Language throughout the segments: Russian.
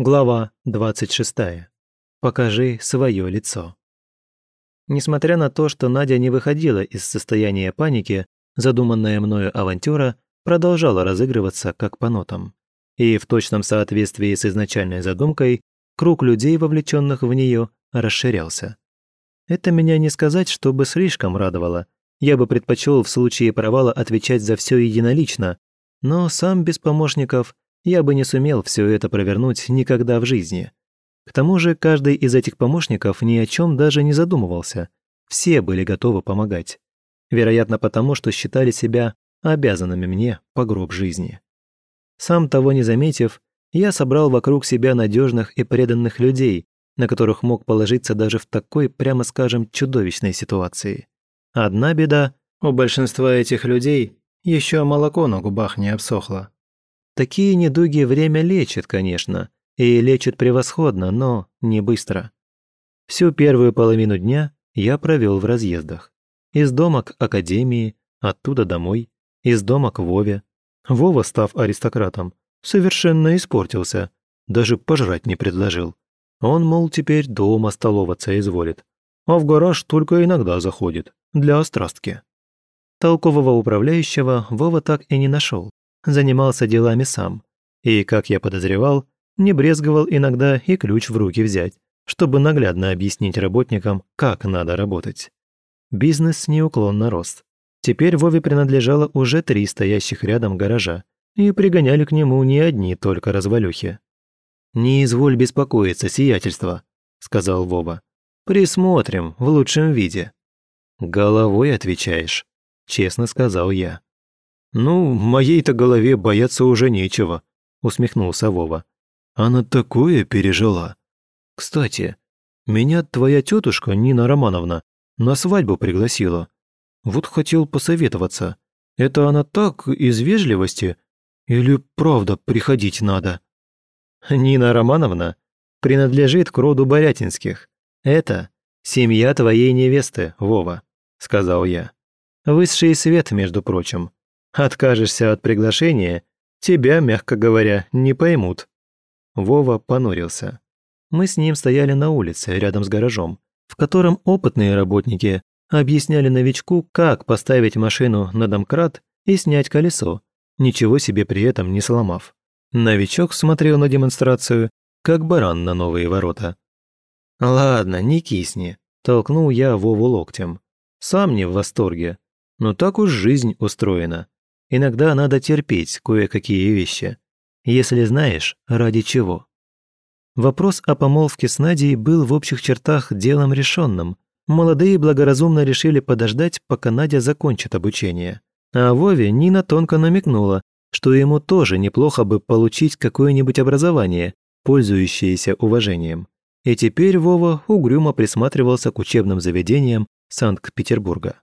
Глава 26. Покажи свое лицо. Несмотря на то, что Надя не выходила из состояния паники, задуманная мною авантюра продолжала разыгрываться как по нотам. И в точном соответствии с изначальной задумкой, круг людей, вовлеченных в нее, расширялся. Это меня не сказать, чтобы слишком радовало. Я бы предпочел в случае провала отвечать за все единолично, но сам без помощников – я бы не сумел все это провернуть никогда в жизни. К тому же каждый из этих помощников ни о чем даже не задумывался. Все были готовы помогать. Вероятно, потому что считали себя обязанными мне по гроб жизни. Сам того не заметив, я собрал вокруг себя надежных и преданных людей, на которых мог положиться даже в такой, прямо скажем, чудовищной ситуации. Одна беда, у большинства этих людей еще молоко на губах не обсохло. Такие недуги время лечит, конечно, и лечит превосходно, но не быстро. Всю первую половину дня я провел в разъездах. Из дома к академии, оттуда домой, из дома к Вове. Вова, став аристократом, совершенно испортился, даже пожрать не предложил. Он, мол, теперь дома столоваться изволит, а в гараж только иногда заходит, для острастки. Толкового управляющего Вова так и не нашел занимался делами сам. И, как я подозревал, не брезговал иногда и ключ в руки взять, чтобы наглядно объяснить работникам, как надо работать. Бизнес неуклонно рос. Теперь Вове принадлежало уже три стоящих рядом гаража, и пригоняли к нему не одни только развалюхи. «Не изволь беспокоиться, сиятельство», — сказал Вова. «Присмотрим в лучшем виде». «Головой отвечаешь», — честно сказал я. «Ну, моей-то голове бояться уже нечего», — усмехнулся Вова. «Она такое пережила. Кстати, меня твоя тетушка Нина Романовна на свадьбу пригласила. Вот хотел посоветоваться. Это она так, из вежливости? Или правда приходить надо?» «Нина Романовна принадлежит к роду Борятинских. Это семья твоей невесты, Вова», — сказал я. «Высший свет, между прочим. Откажешься от приглашения, тебя, мягко говоря, не поймут». Вова понурился. Мы с ним стояли на улице, рядом с гаражом, в котором опытные работники объясняли новичку, как поставить машину на домкрат и снять колесо, ничего себе при этом не сломав. Новичок смотрел на демонстрацию, как баран на новые ворота. «Ладно, не кисни», – толкнул я Вову локтем. «Сам не в восторге, но так уж жизнь устроена. Иногда надо терпеть кое-какие вещи, если знаешь, ради чего. Вопрос о помолвке с Надей был в общих чертах делом решенным. Молодые благоразумно решили подождать, пока Надя закончит обучение. А Вове Нина тонко намекнула, что ему тоже неплохо бы получить какое-нибудь образование, пользующееся уважением. И теперь Вова угрюмо присматривался к учебным заведениям Санкт-Петербурга.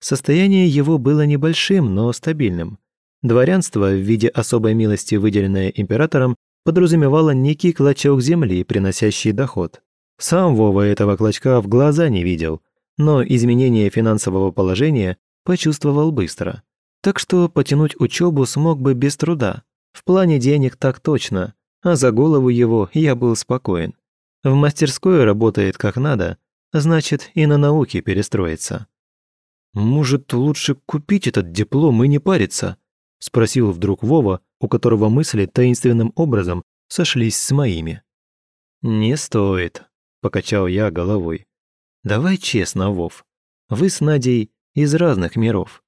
Состояние его было небольшим, но стабильным. Дворянство в виде особой милости, выделенное императором, подразумевало некий клочок земли, приносящий доход. Сам Вова этого клочка в глаза не видел, но изменение финансового положения почувствовал быстро. Так что потянуть учебу смог бы без труда. В плане денег так точно, а за голову его я был спокоен. В мастерской работает как надо, значит и на науке перестроится. «Может, лучше купить этот диплом и не париться?» – спросил вдруг Вова, у которого мысли таинственным образом сошлись с моими. «Не стоит», – покачал я головой. «Давай честно, Вов. Вы с Надей из разных миров.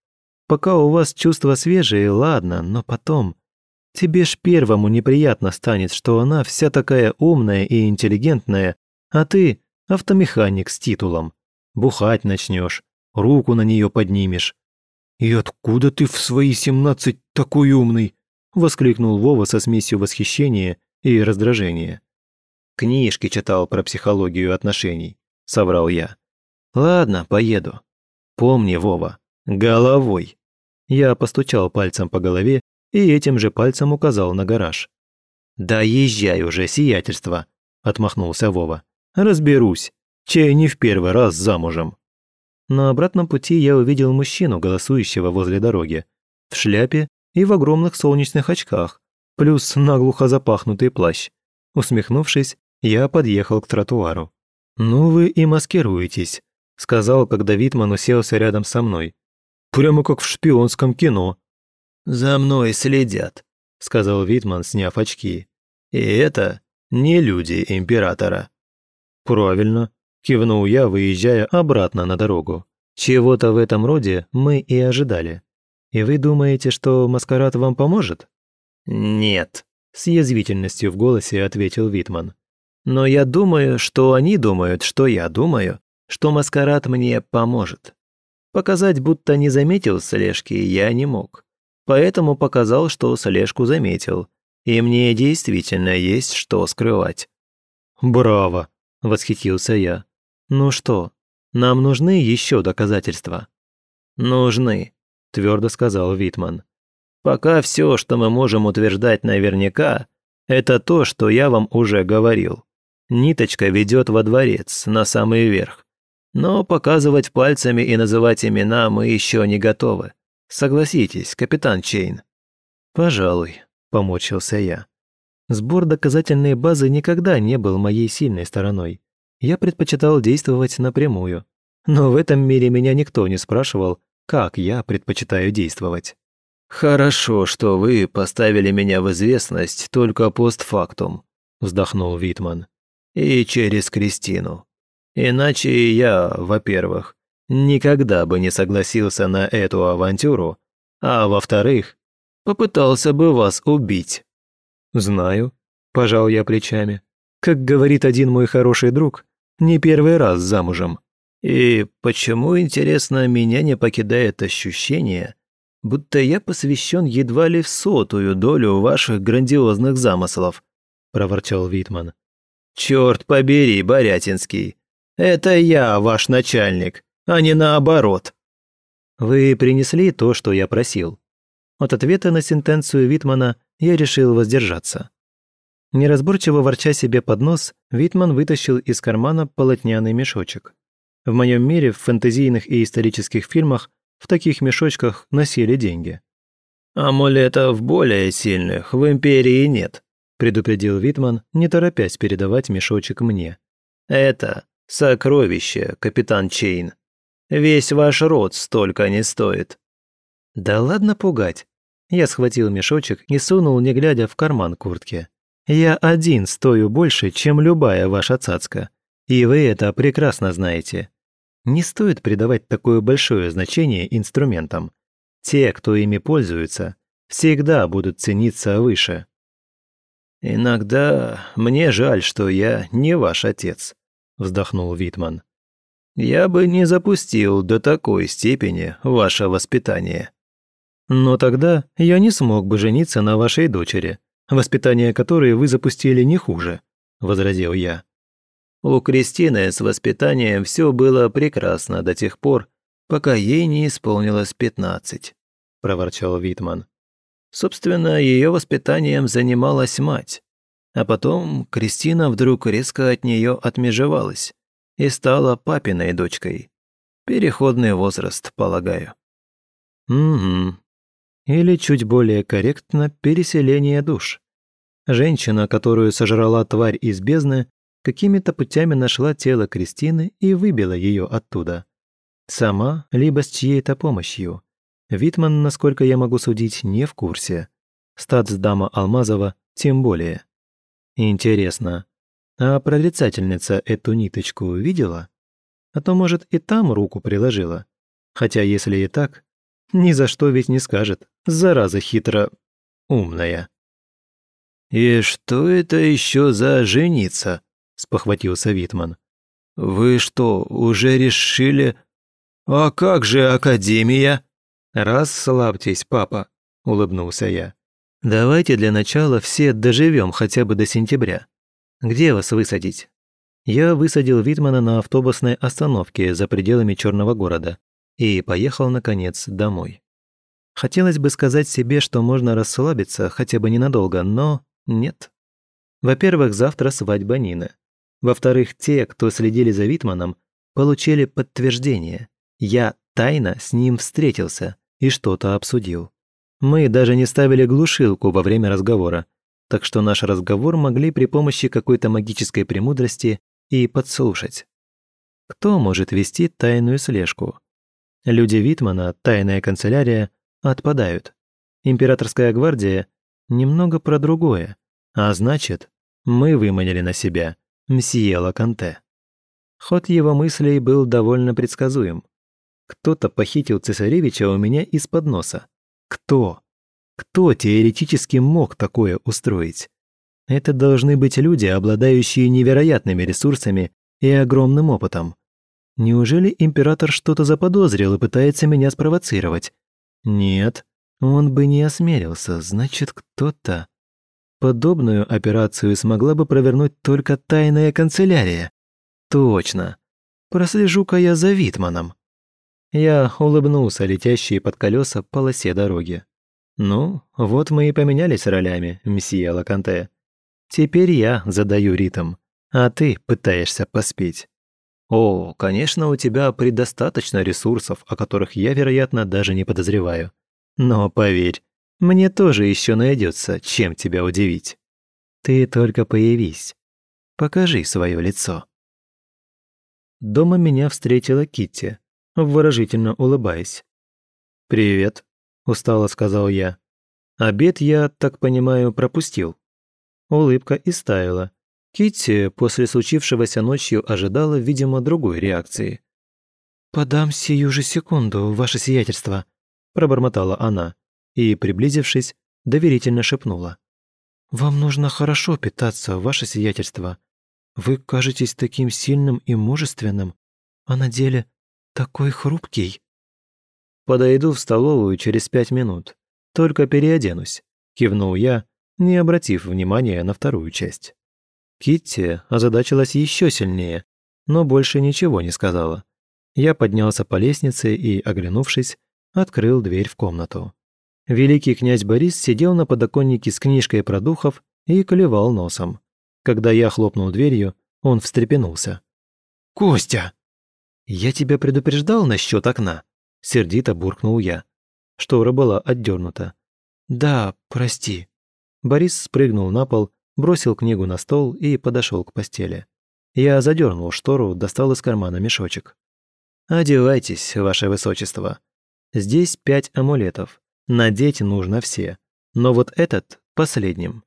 Пока у вас чувства свежие, ладно, но потом... Тебе ж первому неприятно станет, что она вся такая умная и интеллигентная, а ты автомеханик с титулом. Бухать начнешь, руку на нее поднимешь». «И откуда ты в свои семнадцать такой умный?» – воскликнул Вова со смесью восхищения и раздражения. «Книжки читал про психологию отношений», – соврал я. «Ладно, поеду. Помни, Вова, головой». Я постучал пальцем по голове и этим же пальцем указал на гараж. «Да езжай уже, сиятельство», – отмахнулся Вова. «Разберусь, чей не в первый раз замужем». На обратном пути я увидел мужчину, голосующего возле дороги, в шляпе и в огромных солнечных очках, плюс наглухо запахнутый плащ. Усмехнувшись, я подъехал к тротуару. «Ну вы и маскируетесь», — сказал, когда Витман уселся рядом со мной. «Прямо как в шпионском кино». «За мной следят», — сказал Витман, сняв очки. «И это не люди императора». «Правильно», – кивнул я, выезжая обратно на дорогу. «Чего-то в этом роде мы и ожидали. И вы думаете, что маскарад вам поможет?» «Нет», – с язвительностью в голосе ответил Витман. «Но я думаю, что они думают, что я думаю, что маскарад мне поможет. Показать, будто не заметил слежки, я не мог. Поэтому показал, что слежку заметил, и мне действительно есть что скрывать». «Браво!» – восхитился я. «Ну что, нам нужны еще доказательства?» «Нужны», – твердо сказал Витман. «Пока все, что мы можем утверждать наверняка, это то, что я вам уже говорил. Ниточка ведет во дворец, на самый верх. Но показывать пальцами и называть имена мы еще не готовы. Согласитесь, капитан Чейн». «Пожалуй», – поморщился я. Сбор доказательной базы никогда не был моей сильной стороной. Я предпочитал действовать напрямую. Но в этом мире меня никто не спрашивал, как я предпочитаю действовать. «Хорошо, что вы поставили меня в известность только постфактум», – вздохнул Витман. «И через Кристину. Иначе я, во-первых, никогда бы не согласился на эту авантюру, а во-вторых, попытался бы вас убить». «Знаю», – пожал я плечами. «Как говорит один мой хороший друг, не первый раз замужем». «И почему, интересно, меня не покидает ощущение, будто я посвящен едва ли в сотую долю ваших грандиозных замыслов?» – проворчал Витман. «Черт побери, Борятинский, это я ваш начальник, а не наоборот». «Вы принесли то, что я просил». От ответа на сентенцию Витмана – я решил воздержаться. Неразборчиво ворча себе под нос, Витман вытащил из кармана полотняный мешочек. В моем мире, в фэнтезийных и исторических фильмах, в таких мешочках носили деньги. «Амулетов более сильных в Империи нет», предупредил Витман, не торопясь передавать мешочек мне. «Это сокровище, капитан Чейн. Весь ваш род столько не стоит». «Да ладно пугать. Я схватил мешочек и сунул, не глядя, в карман куртки. «Я один стою больше, чем любая ваша цацка. И вы это прекрасно знаете. Не стоит придавать такое большое значение инструментам. Те, кто ими пользуются, всегда будут цениться выше». «Иногда мне жаль, что я не ваш отец», – вздохнул Витман. «Я бы не запустил до такой степени ваше воспитание». Но тогда я не смог бы жениться на вашей дочери, воспитание которой вы запустили не хуже», – возразил я. У Кристины с воспитанием все было прекрасно до тех пор, пока ей не исполнилось пятнадцать», – проворчал Витман. Собственно, ее воспитанием занималась мать. А потом Кристина вдруг резко от нее отмежевалась и стала папиной дочкой. Переходный возраст, полагаю. «Угу», или, чуть более корректно, переселение душ. Женщина, которую сожрала тварь из бездны, какими-то путями нашла тело Кристины и выбила ее оттуда. Сама, либо с чьей-то помощью. Витман, насколько я могу судить, не в курсе. Статсдама Алмазова тем более. Интересно, а прорицательница эту ниточку видела? А то, может, и там руку приложила. Хотя, если и так, ни за что ведь не скажет. Зараза хитро... умная. «И что это еще за жениться?» – спохватился Витман. «Вы что, уже решили? А как же Академия?» «Расслабьтесь, папа», – улыбнулся я. «Давайте для начала все доживем хотя бы до сентября. Где вас высадить?» Я высадил Витмана на автобусной остановке за пределами Черного города и поехал, наконец, домой. Хотелось бы сказать себе, что можно расслабиться хотя бы ненадолго, но нет. Во-первых, завтра свадьба Нины. Во-вторых, те, кто следили за Витманом, получили подтверждение. Я тайно с ним встретился и что-то обсудил. Мы даже не ставили глушилку во время разговора. так что наш разговор могли при помощи какой-то магической премудрости и подслушать. Кто может вести тайную слежку? Люди Витмана, тайная канцелярия, отпадают. Императорская гвардия – немного про другое, а значит, мы выманили на себя мсье Лаканте. Ход его мыслей был довольно предсказуем. Кто-то похитил цесаревича у меня из-под носа. Кто? Кто теоретически мог такое устроить? Это должны быть люди, обладающие невероятными ресурсами и огромным опытом. Неужели император что-то заподозрил и пытается меня спровоцировать? Нет, он бы не осмелился, значит, кто-то... Подобную операцию смогла бы провернуть только тайная канцелярия. Точно. Прослежу-ка я за Витманом. Я улыбнулся летящей под колеса полосе дороги. Ну, вот мы и поменялись ролями, месье Лаканте. Теперь я задаю ритм, а ты пытаешься поспеть. О, конечно, у тебя предостаточно ресурсов, о которых я, вероятно, даже не подозреваю. Но поверь, мне тоже еще найдется, чем тебя удивить. Ты только появись. Покажи свое лицо. Дома меня встретила Китти, выражительно улыбаясь. «Привет», – устало сказал я. «Обед я, так понимаю, пропустил». Улыбка истаяла. Китти после случившегося ночью ожидала, видимо, другой реакции. «Подам сию же секунду, ваше сиятельство», – пробормотала она и, приблизившись, доверительно шепнула. «Вам нужно хорошо питаться, ваше сиятельство. Вы кажетесь таким сильным и мужественным, а на деле такой хрупкий». «Подойду в столовую через пять минут. Только переоденусь», – кивнул я, не обратив внимания на вторую часть. Китти озадачилась еще сильнее, но больше ничего не сказала. Я поднялся по лестнице и, оглянувшись, открыл дверь в комнату. Великий князь Борис сидел на подоконнике с книжкой про духов и клевал носом. Когда я хлопнул дверью, он встрепенулся. «Костя!» «Я тебя предупреждал насчет окна?» Сердито буркнул я. Штора была отдернута. «Да, прости». Борис спрыгнул на пол, бросил книгу на стол и подошел к постели. Я задернул штору, достал из кармана мешочек. «Одевайтесь, ваше высочество. Здесь пять амулетов. Надеть нужно все. Но вот этот – последним.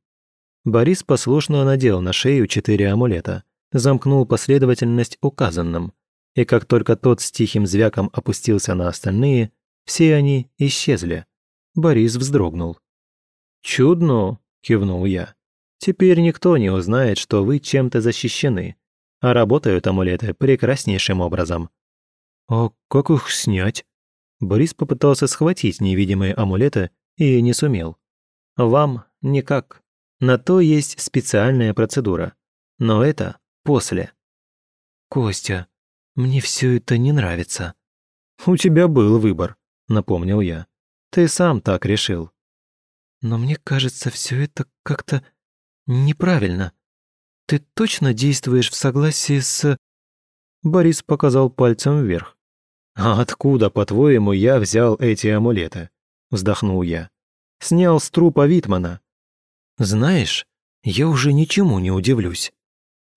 Борис послушно надел на шею четыре амулета, замкнул последовательность указанным, и как только тот с тихим звяком опустился на остальные, все они исчезли. Борис вздрогнул. «Чудно!» – кивнул я. «Теперь никто не узнает, что вы чем-то защищены, а работают амулеты прекраснейшим образом». «А как их снять?» Борис попытался схватить невидимые амулеты и не сумел. «Вам никак», на то есть специальная процедура. Но это после. «Костя, мне все это не нравится». «У тебя был выбор», — напомнил я. «Ты сам так решил». «Но мне кажется, все это как-то неправильно. Ты точно действуешь в согласии с...» Борис показал пальцем вверх. «А откуда, по-твоему, я взял эти амулеты?» Вздохнул я. «Снял с трупа Витмана. Знаешь, я уже ничему не удивлюсь.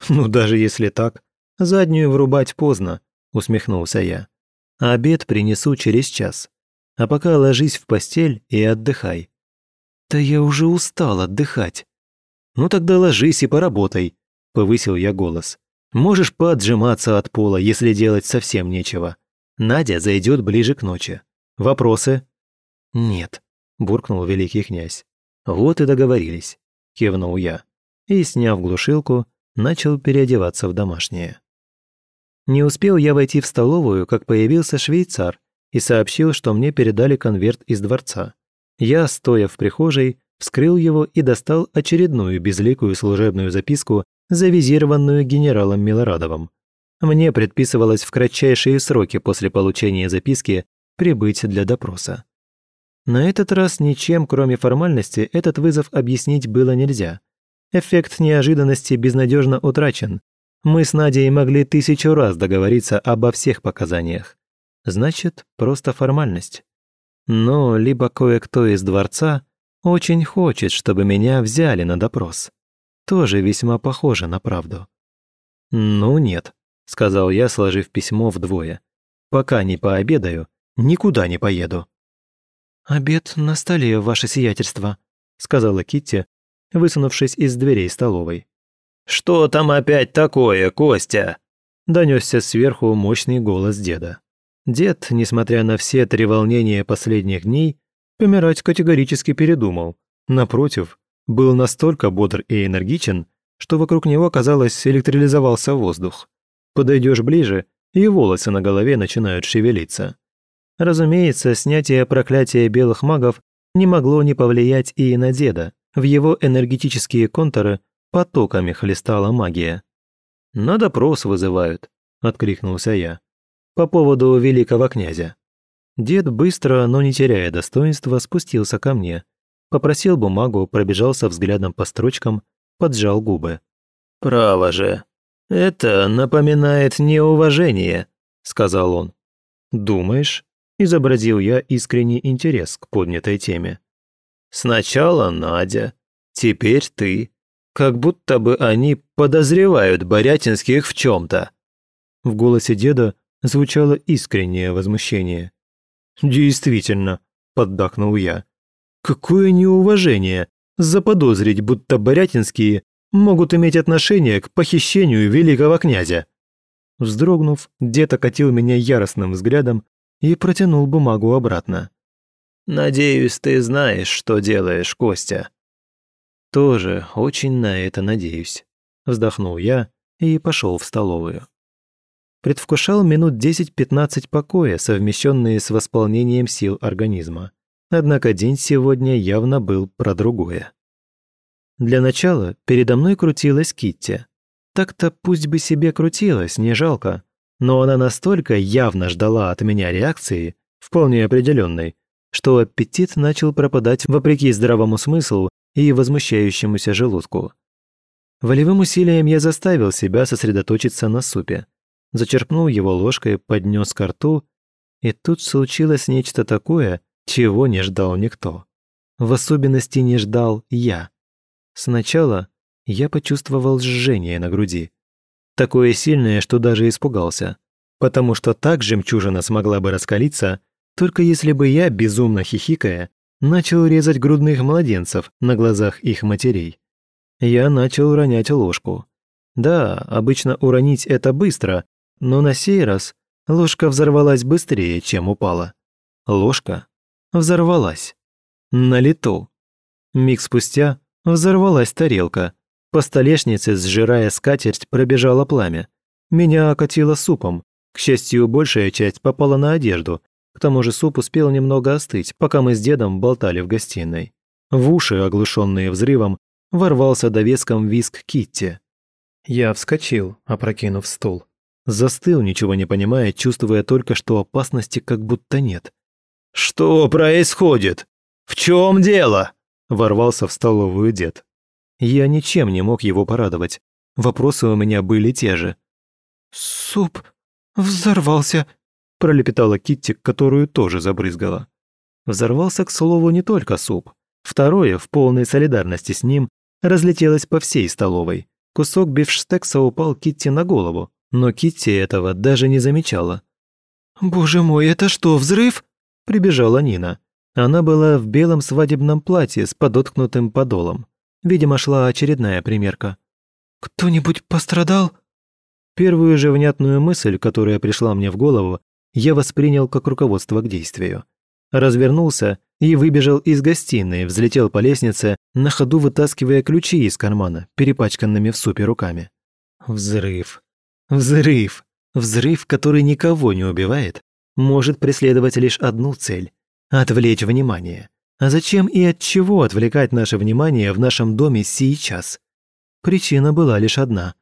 Ну, даже если так, заднюю врубать поздно, усмехнулся я. Обед принесу через час. А пока ложись в постель и отдыхай. Да я уже устал отдыхать. Ну тогда ложись и поработай, повысил я голос. Можешь поотжиматься от пола, если делать совсем нечего. Надя зайдет ближе к ночи. Вопросы? Нет, буркнул великий князь. «Вот и договорились», – кивнул я. И, сняв глушилку, начал переодеваться в домашнее. Не успел я войти в столовую, как появился швейцар и сообщил, что мне передали конверт из дворца. Я, стоя в прихожей, вскрыл его и достал очередную безликую служебную записку, завизированную генералом Милорадовым. Мне предписывалось в кратчайшие сроки после получения записки прибыть для допроса. На этот раз ничем, кроме формальности, этот вызов объяснить было нельзя. Эффект неожиданности безнадежно утрачен. Мы с Надей могли тысячу раз договориться обо всех показаниях. Значит, просто формальность. Но либо кое-кто из дворца Очень хочет, чтобы меня взяли на допрос. Тоже весьма похоже на правду. «Ну нет», — сказал я, сложив письмо вдвое. «Пока не пообедаю, никуда не поеду». «Обед на столе, ваше сиятельство», — сказала Китти, высунувшись из дверей столовой. «Что там опять такое, Костя?» – донесся сверху мощный голос деда. Дед, несмотря на все треволнения последних дней, помирать категорически передумал. Напротив, был настолько бодр и энергичен, что вокруг него, казалось, электролизовался воздух. Подойдешь ближе, и волосы на голове начинают шевелиться. Разумеется, снятие проклятия белых магов не могло не повлиять и на деда. В его энергетические контуры потоками хлестала магия. «На допрос вызывают», — откликнулся я. «По поводу великого князя». Дед быстро, но не теряя достоинства, спустился ко мне. Попросил бумагу, пробежался взглядом по строчкам, поджал губы. «Право же. Это напоминает неуважение», — сказал он. «Думаешь?» – изобразил я искренний интерес к поднятой теме. «Сначала Надя, теперь ты. Как будто бы они подозревают Борятинских в чем-то. В голосе деда звучало искреннее возмущение. «Действительно», – поддакнул я. «Какое неуважение заподозрить, будто Борятинские могут иметь отношение к похищению великого князя». Вздрогнув, дед окатил меня яростным взглядом и протянул бумагу обратно. «Надеюсь, ты знаешь, что делаешь, Костя». «Тоже очень на это надеюсь», – вздохнул я и пошел в столовую. Предвкушал минут 10-15 покоя, совмещенные с восполнением сил организма. Однако день сегодня явно был про другое. Для начала передо мной крутилась Китти. Так-то пусть бы себе крутилась, не жалко. Но она настолько явно ждала от меня реакции, вполне определенной, что аппетит начал пропадать вопреки здравому смыслу и возмущающемуся желудку. Волевым усилием я заставил себя сосредоточиться на супе. Зачерпнул его ложкой, поднес ко рту, и тут случилось нечто такое, чего не ждал никто. В особенности не ждал я. Сначала я почувствовал жжение на груди. Такое сильное, что даже испугался. Потому что так жемчужина смогла бы раскалиться, только если бы я, безумно хихикая, начал резать грудных младенцев на глазах их матерей. Я начал ронять ложку. Да, обычно уронить это быстро, но на сей раз ложка взорвалась быстрее, чем упала. Ложка взорвалась. На лету. Миг спустя взорвалась тарелка. По столешнице, сжирая скатерть, пробежало пламя. Меня окатило супом. К счастью, большая часть попала на одежду, к тому же суп успел немного остыть, пока мы с дедом болтали в гостиной. В уши, оглушенные взрывом, ворвался довеском виск Китти. Я вскочил, опрокинув стул. Застыл, ничего не понимая, чувствуя только, что опасности как будто нет. «Что происходит? В чем дело?» Ворвался в столовую дед. Я ничем не мог его порадовать. Вопросы у меня были те же. «Суп взорвался», пролепетала Китти, которую тоже забрызгала. Взорвался, к слову, не только суп. Второе, в полной солидарности с ним, разлетелось по всей столовой. Кусок бифштекса упал Китти на голову, но Китти этого даже не замечала. «Боже мой, это что, взрыв?» – прибежала Нина. Она была в белом свадебном платье с подоткнутым подолом. Видимо, шла очередная примерка. «Кто-нибудь пострадал?» Первую же внятную мысль, которая пришла мне в голову, я воспринял как руководство к действию. Развернулся и выбежал из гостиной, взлетел по лестнице, на ходу вытаскивая ключи из кармана, перепачканными в супе руками. Взрыв. Взрыв. Взрыв, который никого не убивает, может преследовать лишь одну цель – отвлечь внимание. А зачем и от чего отвлекать наше внимание в нашем доме сейчас? Причина была лишь одна.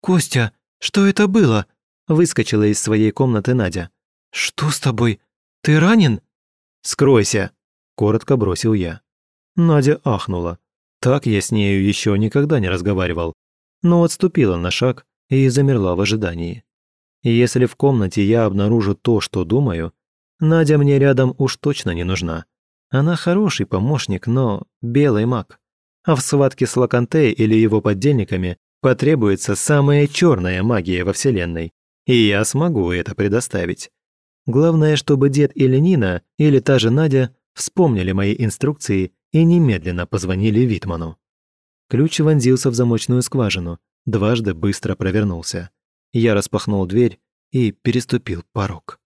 «Костя, что это было?» Выскочила из своей комнаты Надя. «Что с тобой? Ты ранен?» «Скройся!» – коротко бросил я. Надя ахнула. Так я с нею еще никогда не разговаривал. Но отступила на шаг и замерла в ожидании. Если в комнате я обнаружу то, что думаю, Надя мне рядом уж точно не нужна. Она хороший помощник, но белый маг. А в схватке с Лаканте или его поддельниками потребуется самая черная магия во Вселенной, и я смогу это предоставить. Главное, чтобы дед или Нина, или та же Надя вспомнили мои инструкции и немедленно позвонили Витману. Ключ вонзился в замочную скважину, дважды быстро провернулся. Я распахнул дверь и переступил порог.